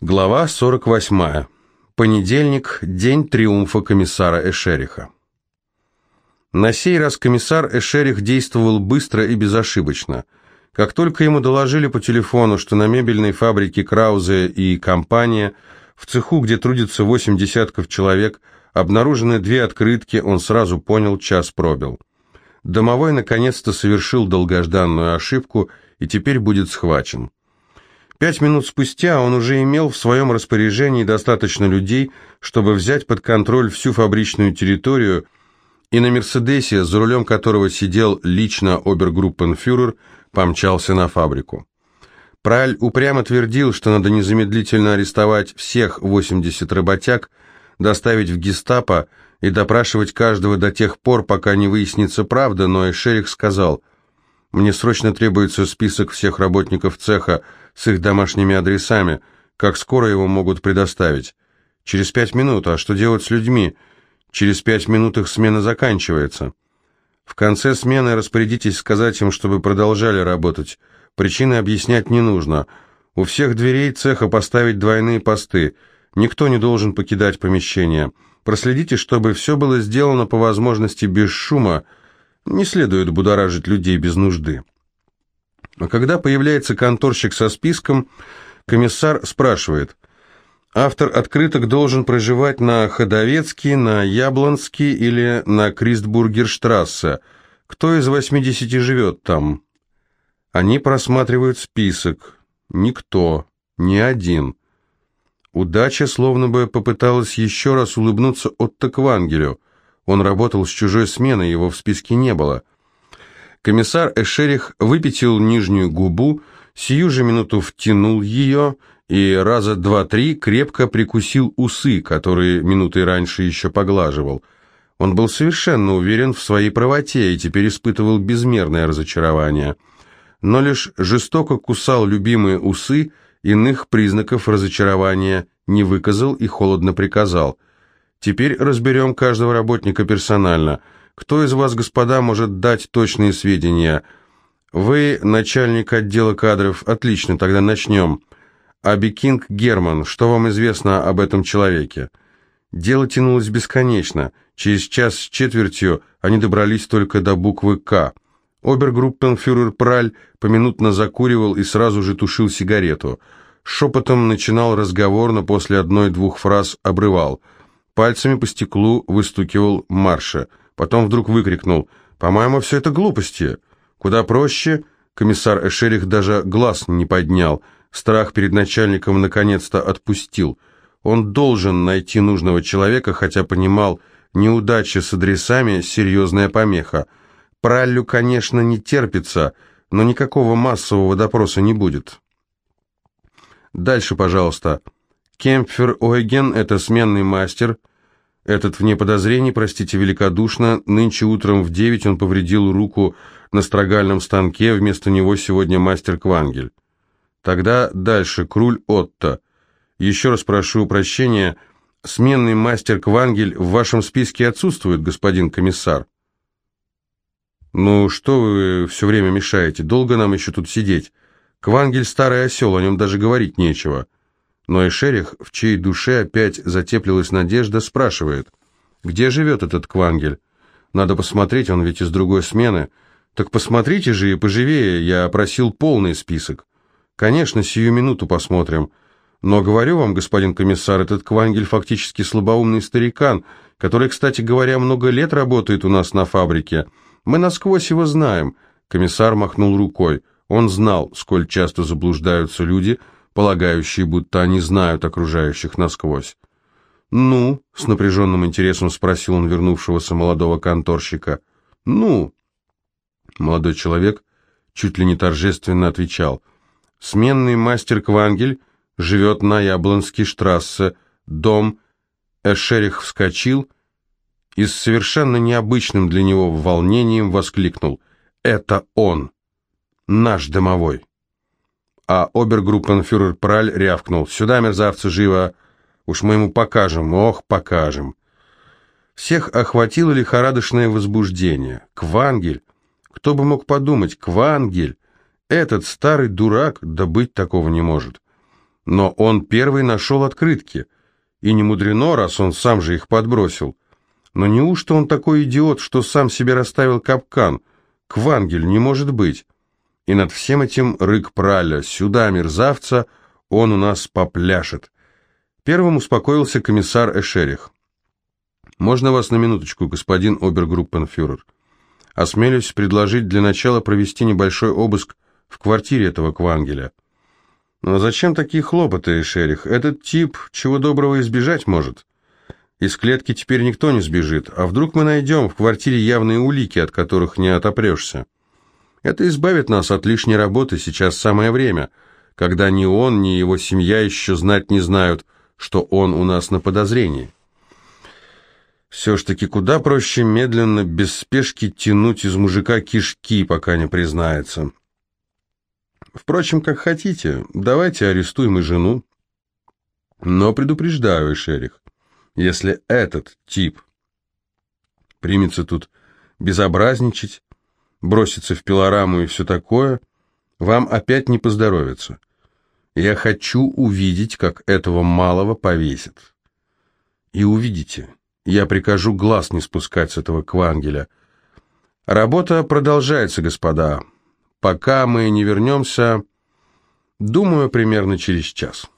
Глава 48. Понедельник, день триумфа комиссара Эшериха. На сей раз комиссар Эшерих действовал быстро и безошибочно. Как только ему доложили по телефону, что на мебельной фабрике Краузе и компания, в цеху, где трудится восемь десятков человек, обнаружены две открытки, он сразу понял, час пробил. Домовой наконец-то совершил долгожданную ошибку и теперь будет схвачен. Пять минут спустя он уже имел в своем распоряжении достаточно людей, чтобы взять под контроль всю фабричную территорию, и на «Мерседесе», за рулем которого сидел лично обергруппенфюрер, помчался на фабрику. Праль упрямо твердил, что надо незамедлительно арестовать всех 80 работяг, доставить в гестапо и допрашивать каждого до тех пор, пока не выяснится правда, но Эшерих сказал, «Мне срочно требуется список всех работников цеха, с их домашними адресами. Как скоро его могут предоставить? Через пять минут. А что делать с людьми? Через пять минут их смена заканчивается. В конце смены распорядитесь сказать им, чтобы продолжали работать. Причины объяснять не нужно. У всех дверей цеха поставить двойные посты. Никто не должен покидать помещение. Проследите, чтобы все было сделано по возможности без шума. Не следует будоражить людей без нужды. А когда появляется конторщик со списком, комиссар спрашивает, автор открыток должен проживать на Ходовецкий, на Яблонский или на Кристбургерштрассе. Кто из 80 живет там? Они просматривают список. Никто, ни один. Удача словно бы попыталась еще раз улыбнуться Отто Квангелю. Он работал с чужой сменой, его в списке не было. Комиссар Эшерих выпятил нижнюю губу, сию же минуту втянул ее и раза два-три крепко прикусил усы, которые минутой раньше еще поглаживал. Он был совершенно уверен в своей правоте и теперь испытывал безмерное разочарование. Но лишь жестоко кусал любимые усы, иных признаков разочарования не выказал и холодно приказал. «Теперь разберем каждого работника персонально». Кто из вас, господа, может дать точные сведения? Вы начальник отдела кадров. Отлично, тогда начнем. Абикинг Герман, что вам известно об этом человеке? Дело тянулось бесконечно. Через час с четвертью они добрались только до буквы «К». Обергруппенфюрер Праль поминутно закуривал и сразу же тушил сигарету. Шепотом начинал разговор, но после одной-двух фраз обрывал. Пальцами по стеклу выстукивал марша. Потом вдруг выкрикнул «По-моему, все это глупости». Куда проще, комиссар Эшерих даже глаз не поднял. Страх перед начальником наконец-то отпустил. Он должен найти нужного человека, хотя понимал, неудача с адресами – серьезная помеха. Праллю, конечно, не терпится, но никакого массового допроса не будет. Дальше, пожалуйста. Кемпфер Ойген – это сменный мастер – этот вне подозрений, простите великодушно, нынче утром в девять он повредил руку на строгальном станке, вместо него сегодня мастер Квангель. Тогда дальше, Круль Отто. Еще раз прошу прощения, сменный мастер Квангель в вашем списке отсутствует, господин комиссар. Ну, что вы все время мешаете, долго нам еще тут сидеть? Квангель старый осел, о нем даже говорить нечего. Но Эшерих, в чьей душе опять затеплилась надежда, спрашивает, «Где живет этот Квангель? Надо посмотреть, он ведь из другой смены». «Так посмотрите же и поживее, я просил полный список». «Конечно, сию минуту посмотрим». «Но говорю вам, господин комиссар, этот Квангель фактически слабоумный старикан, который, кстати говоря, много лет работает у нас на фабрике. Мы насквозь его знаем». Комиссар махнул рукой. Он знал, сколь часто заблуждаются люди – полагающие, будто они знают окружающих насквозь. «Ну?» — с напряженным интересом спросил он вернувшегося молодого конторщика. «Ну?» Молодой человек чуть ли не торжественно отвечал. «Сменный мастер Квангель живет на Яблонской штрассе, дом...» Эшерих вскочил и с совершенно необычным для него волнением воскликнул. «Это он! Наш домовой!» А обергруппенфюрер Праль рявкнул. «Сюда, мерзавцы, живо! Уж мы ему покажем, ох, покажем!» Всех охватило лихорадочное возбуждение. Квангель! Кто бы мог подумать, Квангель! Этот старый дурак, да быть такого не может. Но он первый нашел открытки. И не мудрено, раз он сам же их подбросил. Но неужто он такой идиот, что сам себе расставил капкан? Квангель, не может быть. И над всем этим рык праля. Сюда, мерзавца, он у нас попляшет. Первым успокоился комиссар Эшерих. «Можно вас на минуточку, господин обергруппенфюрер? Осмелюсь предложить для начала провести небольшой обыск в квартире этого Квангеля». «Но зачем такие хлопоты, Эшерих? Этот тип чего доброго избежать может. Из клетки теперь никто не сбежит, а вдруг мы найдем в квартире явные улики, от которых не отопрешься? Это избавит нас от лишней работы, сейчас самое время, когда ни он, ни его семья еще знать не знают, что он у нас на подозрении. Все ж таки куда проще медленно, без спешки тянуть из мужика кишки, пока не признается. Впрочем, как хотите, давайте арестуем и жену. Но предупреждаю, Шерих, если этот тип примется тут безобразничать, бросится в пилораму и все такое, вам опять не поздоровится. Я хочу увидеть, как этого малого повесят. И увидите, я прикажу глаз не спускать с этого квангеля. Работа продолжается, господа. Пока мы не вернемся, думаю, примерно через час».